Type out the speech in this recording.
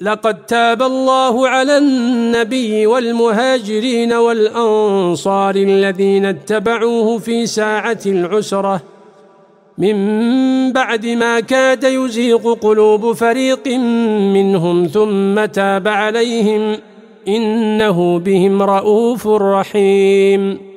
لقد تاب الله على النبي والمهاجرين والأنصار الذين اتبعوه في ساعة العسرة. من بعد ما كاد يزيق قلوب فريق منهم ثم تاب عليهم إنه بهم رؤوف رحيم.